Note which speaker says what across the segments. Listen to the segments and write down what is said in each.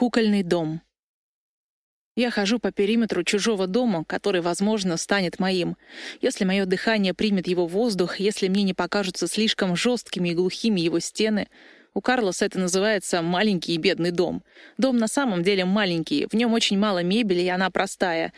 Speaker 1: Кукольный дом. Я хожу по периметру чужого дома, который, возможно, станет моим. Если мое дыхание примет его воздух, если мне не покажутся слишком жесткими и глухими его стены, у Карлоса это называется «маленький и бедный дом». Дом на самом деле маленький, в нем очень мало мебели, и она простая.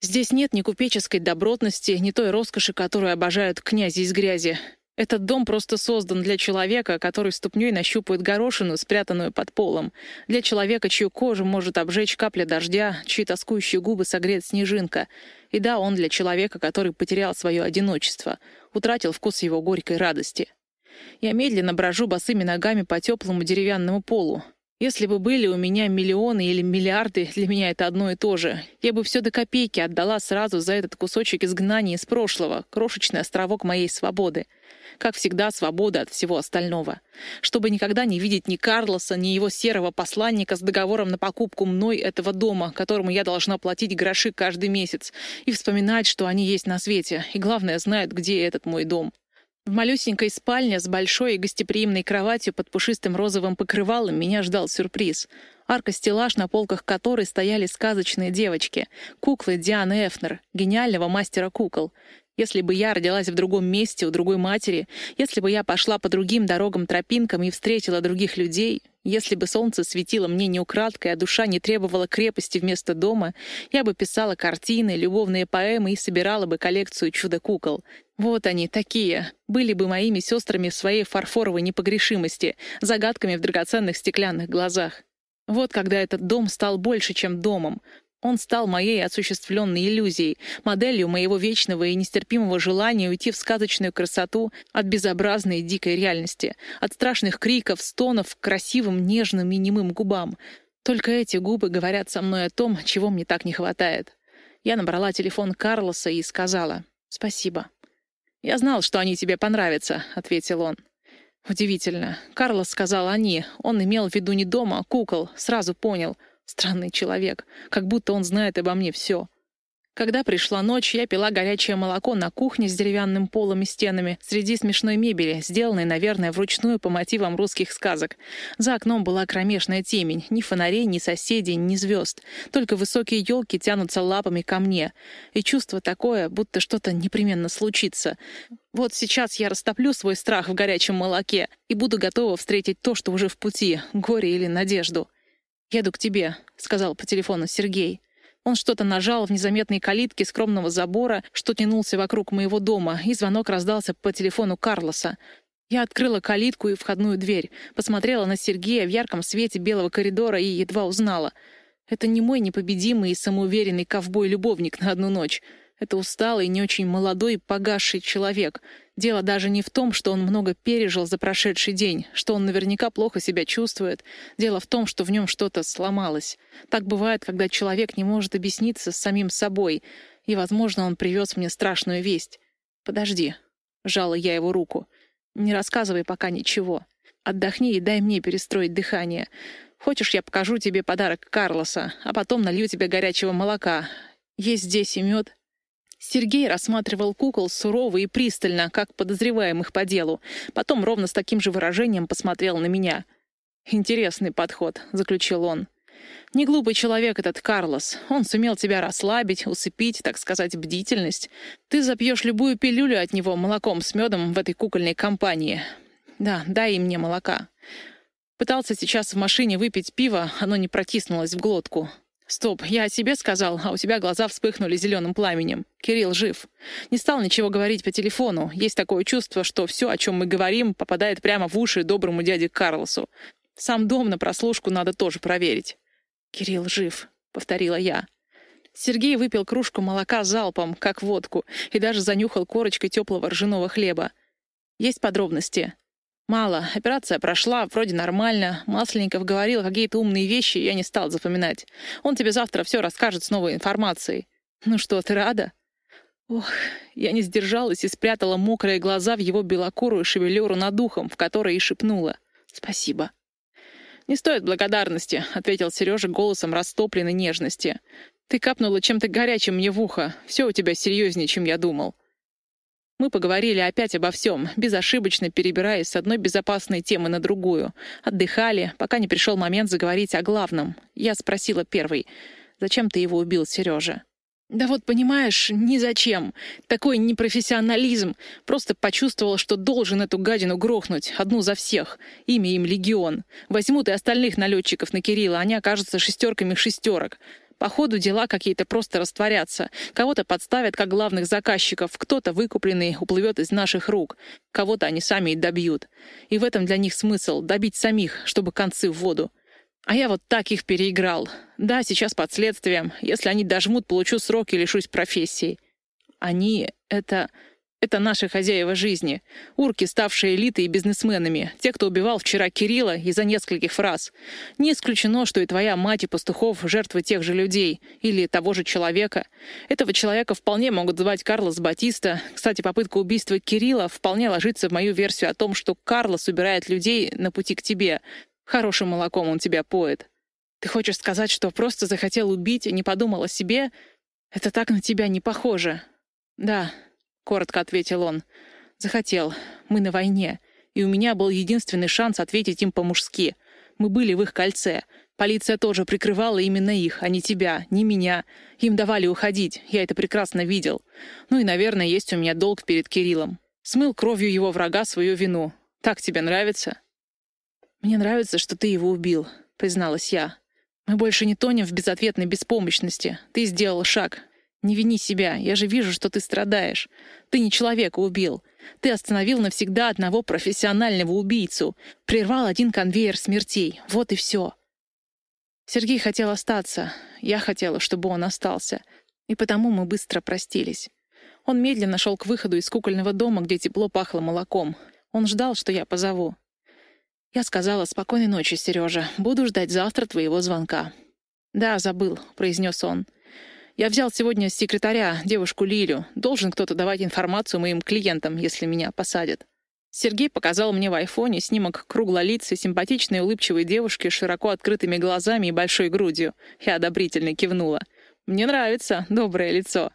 Speaker 1: Здесь нет ни купеческой добротности, ни той роскоши, которую обожают князи из грязи. Этот дом просто создан для человека, который ступней нащупает горошину, спрятанную под полом. Для человека, чью кожу может обжечь капля дождя, чьи тоскующие губы согреет снежинка. И да, он для человека, который потерял свое одиночество, утратил вкус его горькой радости. Я медленно брожу босыми ногами по теплому деревянному полу. Если бы были у меня миллионы или миллиарды, для меня это одно и то же. Я бы все до копейки отдала сразу за этот кусочек изгнания из прошлого, крошечный островок моей свободы. Как всегда, свобода от всего остального. Чтобы никогда не видеть ни Карлоса, ни его серого посланника с договором на покупку мной этого дома, которому я должна платить гроши каждый месяц, и вспоминать, что они есть на свете, и, главное, знают, где этот мой дом. В малюсенькой спальне с большой и гостеприимной кроватью под пушистым розовым покрывалом меня ждал сюрприз. Арка-стеллаж, на полках которой стояли сказочные девочки. Куклы Дианы Эфнер, гениального мастера кукол. Если бы я родилась в другом месте, у другой матери, если бы я пошла по другим дорогам-тропинкам и встретила других людей, если бы солнце светило мне не украдкой, а душа не требовала крепости вместо дома, я бы писала картины, любовные поэмы и собирала бы коллекцию чудо-кукол. Вот они, такие, были бы моими сестрами в своей фарфоровой непогрешимости, загадками в драгоценных стеклянных глазах. Вот когда этот дом стал больше, чем домом, он стал моей осуществленной иллюзией, моделью моего вечного и нестерпимого желания уйти в сказочную красоту от безобразной дикой реальности, от страшных криков, стонов к красивым, нежным и немым губам. Только эти губы говорят со мной о том, чего мне так не хватает. Я набрала телефон Карлоса и сказала «Спасибо». «Я знал, что они тебе понравятся», — ответил он. Удивительно. Карлос сказал «они». Он имел в виду не дома, а кукол. Сразу понял — Странный человек, как будто он знает обо мне все. Когда пришла ночь, я пила горячее молоко на кухне с деревянным полом и стенами, среди смешной мебели, сделанной, наверное, вручную по мотивам русских сказок. За окном была кромешная темень, ни фонарей, ни соседей, ни звезд. Только высокие елки тянутся лапами ко мне. И чувство такое, будто что-то непременно случится. Вот сейчас я растоплю свой страх в горячем молоке и буду готова встретить то, что уже в пути — горе или надежду. «Еду к тебе», — сказал по телефону Сергей. Он что-то нажал в незаметной калитке скромного забора, что тянулся вокруг моего дома, и звонок раздался по телефону Карлоса. Я открыла калитку и входную дверь, посмотрела на Сергея в ярком свете белого коридора и едва узнала. Это не мой непобедимый и самоуверенный ковбой-любовник на одну ночь. Это усталый, не очень молодой, погасший человек. Дело даже не в том, что он много пережил за прошедший день, что он наверняка плохо себя чувствует. Дело в том, что в нем что-то сломалось. Так бывает, когда человек не может объясниться с самим собой, и, возможно, он привез мне страшную весть. «Подожди», — жала я его руку. «Не рассказывай пока ничего. Отдохни и дай мне перестроить дыхание. Хочешь, я покажу тебе подарок Карлоса, а потом налью тебе горячего молока. Есть здесь и мед, Сергей рассматривал кукол сурово и пристально, как подозреваемых по делу. Потом ровно с таким же выражением посмотрел на меня. «Интересный подход», — заключил он. «Не глупый человек этот Карлос. Он сумел тебя расслабить, усыпить, так сказать, бдительность. Ты запьешь любую пилюлю от него молоком с медом в этой кукольной компании. Да, дай и мне молока». Пытался сейчас в машине выпить пиво, оно не протиснулось в глотку. «Стоп, я о себе сказал, а у тебя глаза вспыхнули зеленым пламенем. Кирилл жив. Не стал ничего говорить по телефону. Есть такое чувство, что все, о чем мы говорим, попадает прямо в уши доброму дяде Карлосу. Сам дом на прослушку надо тоже проверить». «Кирилл жив», — повторила я. Сергей выпил кружку молока залпом, как водку, и даже занюхал корочкой теплого ржаного хлеба. «Есть подробности?» Мало. Операция прошла, вроде нормально. Масленников говорил какие-то умные вещи, я не стал запоминать. Он тебе завтра все расскажет с новой информацией. Ну что, ты рада? Ох, я не сдержалась и спрятала мокрые глаза в его белокурую шевелюру над ухом, в которой и шепнула. «Спасибо». «Не стоит благодарности», — ответил Сережа голосом растопленной нежности. «Ты капнула чем-то горячим мне в ухо. Все у тебя серьезнее, чем я думал». Мы поговорили опять обо всем, безошибочно перебираясь с одной безопасной темы на другую. Отдыхали, пока не пришел момент заговорить о главном. Я спросила первой, «Зачем ты его убил, Сережа?» «Да вот, понимаешь, ни зачем. Такой непрофессионализм. Просто почувствовал, что должен эту гадину грохнуть, одну за всех. Имя им Легион. Возьмут и остальных налетчиков на Кирилла, они окажутся шестерками шестерок. По ходу дела какие-то просто растворятся. Кого-то подставят как главных заказчиков, кто-то выкупленный уплывет из наших рук. Кого-то они сами и добьют. И в этом для них смысл — добить самих, чтобы концы в воду. А я вот так их переиграл. Да, сейчас под следствием. Если они дожмут, получу срок и лишусь профессии. Они — это... Это наши хозяева жизни. Урки, ставшие элитой и бизнесменами. Те, кто убивал вчера Кирилла из-за нескольких фраз. Не исключено, что и твоя мать и пастухов — жертвы тех же людей. Или того же человека. Этого человека вполне могут звать Карлос Батиста. Кстати, попытка убийства Кирилла вполне ложится в мою версию о том, что Карлос убирает людей на пути к тебе. Хорошим молоком он тебя поет. Ты хочешь сказать, что просто захотел убить и не подумал о себе? Это так на тебя не похоже. Да, коротко ответил он. «Захотел. Мы на войне. И у меня был единственный шанс ответить им по-мужски. Мы были в их кольце. Полиция тоже прикрывала именно их, а не тебя, не меня. Им давали уходить, я это прекрасно видел. Ну и, наверное, есть у меня долг перед Кириллом. Смыл кровью его врага свою вину. Так тебе нравится?» «Мне нравится, что ты его убил», — призналась я. «Мы больше не тонем в безответной беспомощности. Ты сделал шаг, не вини себя, я же вижу, что ты страдаешь. Ты не человека убил. Ты остановил навсегда одного профессионального убийцу. Прервал один конвейер смертей. Вот и все. Сергей хотел остаться. Я хотела, чтобы он остался. И потому мы быстро простились. Он медленно шел к выходу из кукольного дома, где тепло пахло молоком. Он ждал, что я позову. Я сказала «Спокойной ночи, Сережа. Буду ждать завтра твоего звонка». «Да, забыл», — произнес он. Я взял сегодня секретаря, девушку Лилю. Должен кто-то давать информацию моим клиентам, если меня посадят. Сергей показал мне в айфоне снимок круглолицей, симпатичной улыбчивой девушки с широко открытыми глазами и большой грудью. Я одобрительно кивнула. «Мне нравится доброе лицо».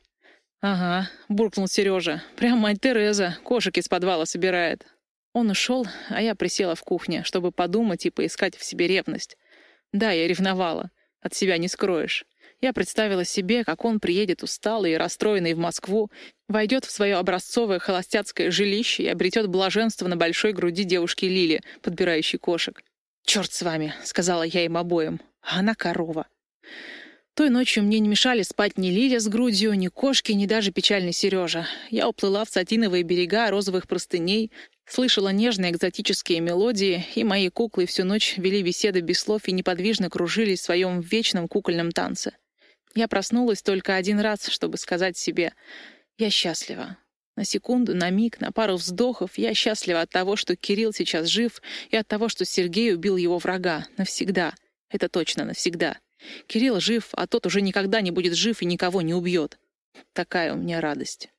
Speaker 1: «Ага», — буркнул Сережа. «Прям мать Тереза, кошек из подвала собирает». Он ушел, а я присела в кухне, чтобы подумать и поискать в себе ревность. Да, я ревновала. От себя не скроешь. Я представила себе, как он приедет усталый и расстроенный в Москву, войдет в свое образцовое холостяцкое жилище и обретет блаженство на большой груди девушки Лили, подбирающей кошек. «Черт с вами», — сказала я им обоим. «А она корова». Той ночью мне не мешали спать ни Лиля с грудью, ни кошки, ни даже печальный Сережа. Я уплыла в сатиновые берега розовых простыней, слышала нежные экзотические мелодии, и мои куклы всю ночь вели беседы без слов и неподвижно кружились в своем вечном кукольном танце. Я проснулась только один раз, чтобы сказать себе «Я счастлива». На секунду, на миг, на пару вздохов я счастлива от того, что Кирилл сейчас жив, и от того, что Сергей убил его врага. Навсегда. Это точно навсегда. Кирилл жив, а тот уже никогда не будет жив и никого не убьет. Такая у меня радость.